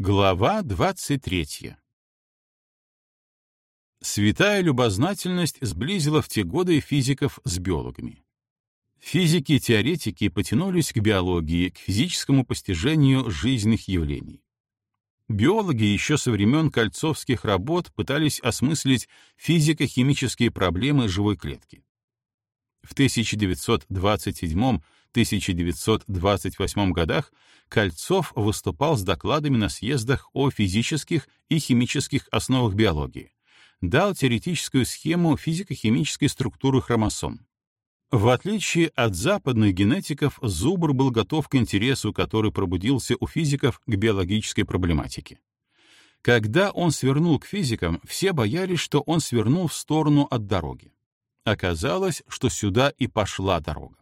Глава 23. Святая любознательность сблизила в те годы физиков с биологами. Физики-теоретики потянулись к биологии, к физическому постижению жизненных явлений. Биологи еще со времен кольцовских работ пытались осмыслить физико-химические проблемы живой клетки. В 1927-1928 годах Кольцов выступал с докладами на съездах о физических и химических основах биологии, дал теоретическую схему физико-химической структуры хромосом. В отличие от западных генетиков, Зубр был готов к интересу, который пробудился у физиков к биологической проблематике. Когда он свернул к физикам, все боялись, что он свернул в сторону от дороги. Оказалось, что сюда и пошла дорога.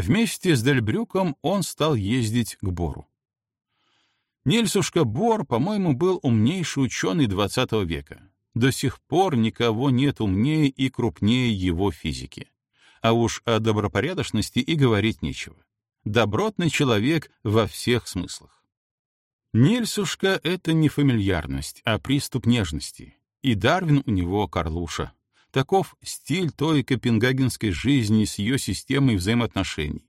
Вместе с Дельбрюком он стал ездить к Бору. Нельсушка Бор, по-моему, был умнейший ученый XX века. До сих пор никого нет умнее и крупнее его физики. А уж о добропорядочности и говорить нечего. Добротный человек во всех смыслах. Нельсушка — это не фамильярность, а приступ нежности. И Дарвин у него Карлуша. Таков стиль той копенгагенской жизни с ее системой взаимоотношений.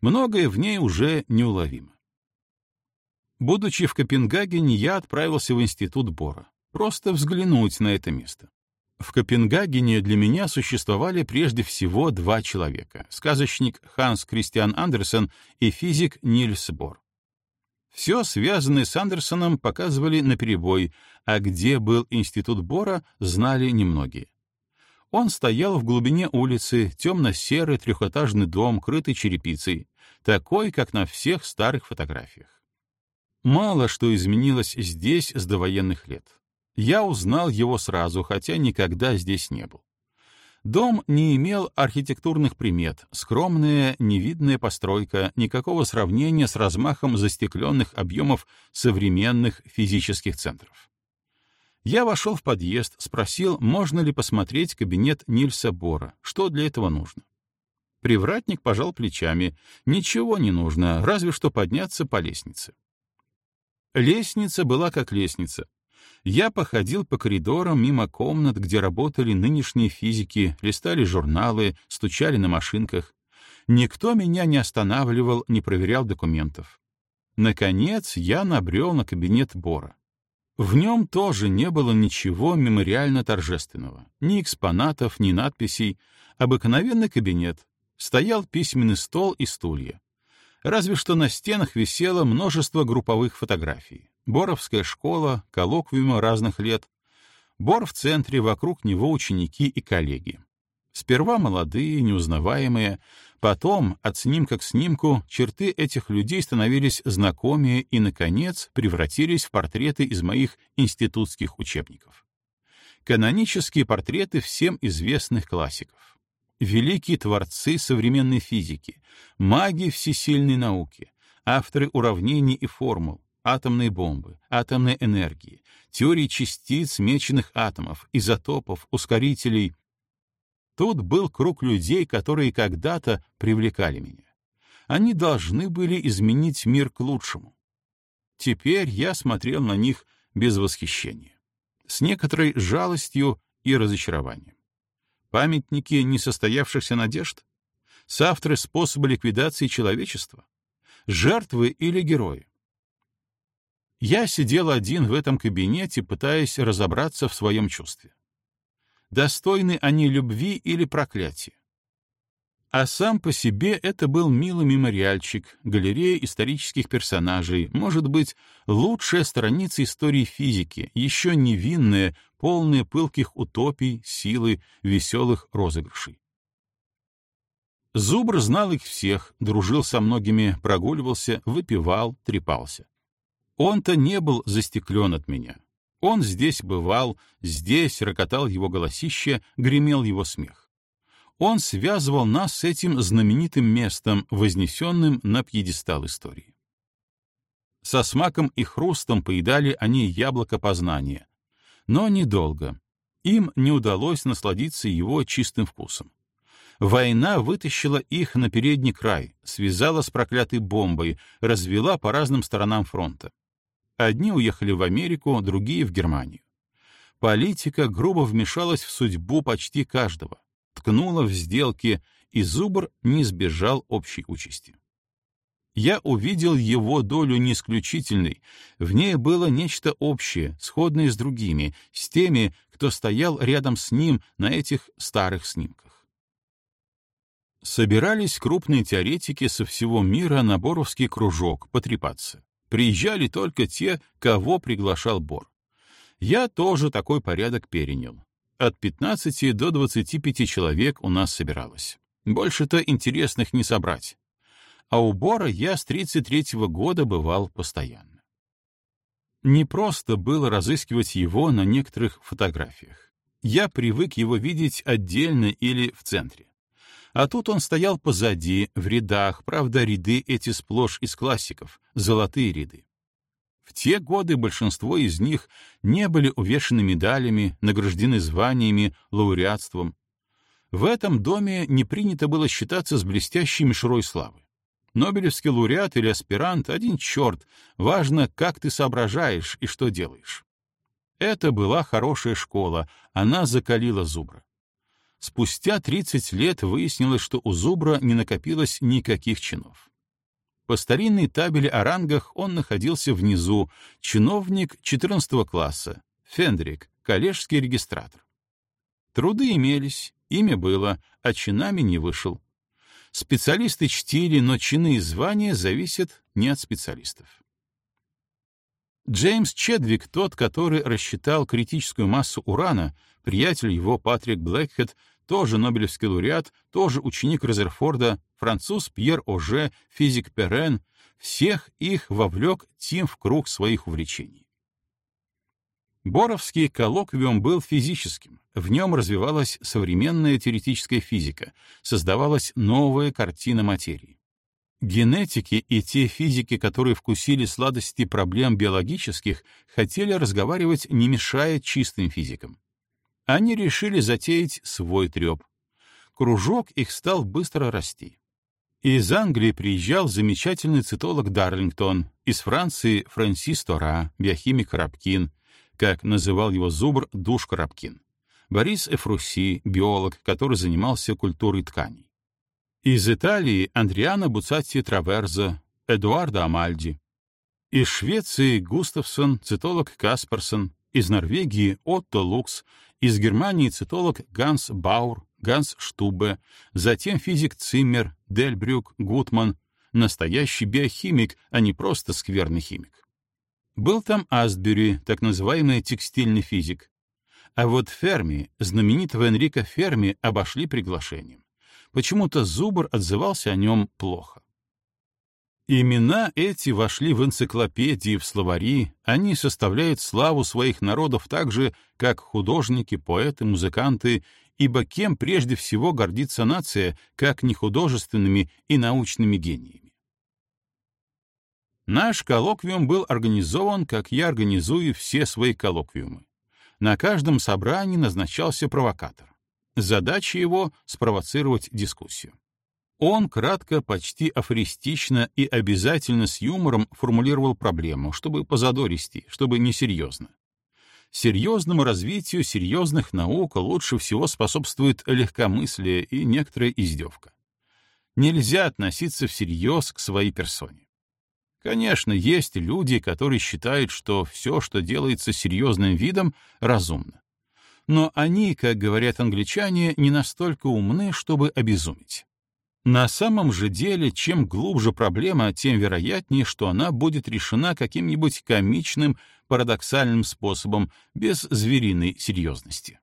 Многое в ней уже неуловимо. Будучи в Копенгагене, я отправился в институт Бора. Просто взглянуть на это место. В Копенгагене для меня существовали прежде всего два человека — сказочник Ханс Кристиан Андерсен и физик Нильс Бор. Все, связанное с Андерсоном, показывали наперебой, а где был институт Бора, знали немногие. Он стоял в глубине улицы, темно-серый трехэтажный дом, крытый черепицей, такой, как на всех старых фотографиях. Мало что изменилось здесь с довоенных лет. Я узнал его сразу, хотя никогда здесь не был. Дом не имел архитектурных примет, скромная, невидная постройка, никакого сравнения с размахом застекленных объемов современных физических центров. Я вошел в подъезд, спросил, можно ли посмотреть кабинет Нильса Бора, что для этого нужно. Привратник пожал плечами. Ничего не нужно, разве что подняться по лестнице. Лестница была как лестница. Я походил по коридорам мимо комнат, где работали нынешние физики, листали журналы, стучали на машинках. Никто меня не останавливал, не проверял документов. Наконец я набрел на кабинет Бора. В нем тоже не было ничего мемориально торжественного. Ни экспонатов, ни надписей. Обыкновенный кабинет. Стоял письменный стол и стулья. Разве что на стенах висело множество групповых фотографий. Боровская школа, коллоквиумы разных лет. Бор в центре, вокруг него ученики и коллеги. Сперва молодые, неузнаваемые, потом, от снимка к снимку, черты этих людей становились знакомее и, наконец, превратились в портреты из моих институтских учебников. Канонические портреты всем известных классиков. Великие творцы современной физики, маги всесильной науки, авторы уравнений и формул, атомной бомбы, атомной энергии, теории частиц меченых атомов, изотопов, ускорителей, Тут был круг людей, которые когда-то привлекали меня. Они должны были изменить мир к лучшему. Теперь я смотрел на них без восхищения, с некоторой жалостью и разочарованием. Памятники несостоявшихся надежд? Соавторы способа ликвидации человечества? Жертвы или герои? Я сидел один в этом кабинете, пытаясь разобраться в своем чувстве достойны они любви или проклятия. А сам по себе это был милый мемориальчик, галерея исторических персонажей, может быть, лучшая страница истории физики, еще невинная, полная пылких утопий, силы, веселых розыгрышей. Зубр знал их всех, дружил со многими, прогуливался, выпивал, трепался. Он-то не был застеклен от меня. Он здесь бывал, здесь рокотал его голосище, гремел его смех. Он связывал нас с этим знаменитым местом, вознесенным на пьедестал истории. Со смаком и хрустом поедали они яблоко познания. Но недолго. Им не удалось насладиться его чистым вкусом. Война вытащила их на передний край, связала с проклятой бомбой, развела по разным сторонам фронта. Одни уехали в Америку, другие — в Германию. Политика грубо вмешалась в судьбу почти каждого, ткнула в сделки, и Зубр не избежал общей участи. Я увидел его долю не исключительной, в ней было нечто общее, сходное с другими, с теми, кто стоял рядом с ним на этих старых снимках. Собирались крупные теоретики со всего мира на Боровский кружок потрепаться. Приезжали только те, кого приглашал Бор. Я тоже такой порядок перенял. От 15 до 25 человек у нас собиралось. Больше-то интересных не собрать. А у Бора я с 33-го года бывал постоянно. Не просто было разыскивать его на некоторых фотографиях. Я привык его видеть отдельно или в центре. А тут он стоял позади, в рядах, правда, ряды эти сплошь из классиков, золотые ряды. В те годы большинство из них не были увешаны медалями, награждены званиями, лауреатством. В этом доме не принято было считаться с блестящей мишурой славы. Нобелевский лауреат или аспирант — один черт, важно, как ты соображаешь и что делаешь. Это была хорошая школа, она закалила Зубра. Спустя 30 лет выяснилось, что у Зубра не накопилось никаких чинов. По старинной табели о рангах он находился внизу, чиновник 14 класса, Фендрик, коллежский регистратор. Труды имелись, имя было, а чинами не вышел. Специалисты чтили, но чины и звания зависят не от специалистов. Джеймс Чедвик, тот, который рассчитал критическую массу урана, приятель его Патрик Блэкхед, тоже Нобелевский лауреат, тоже ученик Резерфорда, француз Пьер Оже, физик Перен, всех их вовлек Тим в круг своих увлечений. Боровский коллоквиум был физическим, в нем развивалась современная теоретическая физика, создавалась новая картина материи. Генетики и те физики, которые вкусили сладости проблем биологических, хотели разговаривать, не мешая чистым физикам они решили затеять свой треп. Кружок их стал быстро расти. Из Англии приезжал замечательный цитолог Дарлингтон, из Франции — Франсис Тора, биохимик Рабкин, как называл его зубр Душ Рабкин, Борис Эфруси, биолог, который занимался культурой тканей. Из Италии — Андриана Буцатти Траверза, Эдуардо Амальди. Из Швеции — Густавсон, цитолог Касперсон, из Норвегии — Отто Лукс, из Германии цитолог Ганс Баур, Ганс Штубе, затем физик Циммер, Дельбрюк, Гутман, настоящий биохимик, а не просто скверный химик. Был там Астбюри, так называемый текстильный физик. А вот Ферми, знаменитого Энрика Ферми, обошли приглашением. Почему-то Зубр отзывался о нем плохо. Имена эти вошли в энциклопедии, в словари, они составляют славу своих народов так же, как художники, поэты, музыканты, ибо кем прежде всего гордится нация, как не художественными и научными гениями. Наш коллоквиум был организован, как я организую все свои коллоквиумы. На каждом собрании назначался провокатор. Задача его — спровоцировать дискуссию. Он кратко, почти афористично и обязательно с юмором формулировал проблему, чтобы позадористи, чтобы несерьезно. Серьезному развитию серьезных наук лучше всего способствует легкомыслие и некоторая издевка. Нельзя относиться всерьез к своей персоне. Конечно, есть люди, которые считают, что все, что делается серьезным видом, разумно. Но они, как говорят англичане, не настолько умны, чтобы обезумить. На самом же деле, чем глубже проблема, тем вероятнее, что она будет решена каким-нибудь комичным, парадоксальным способом, без звериной серьезности.